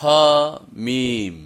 ها ميم.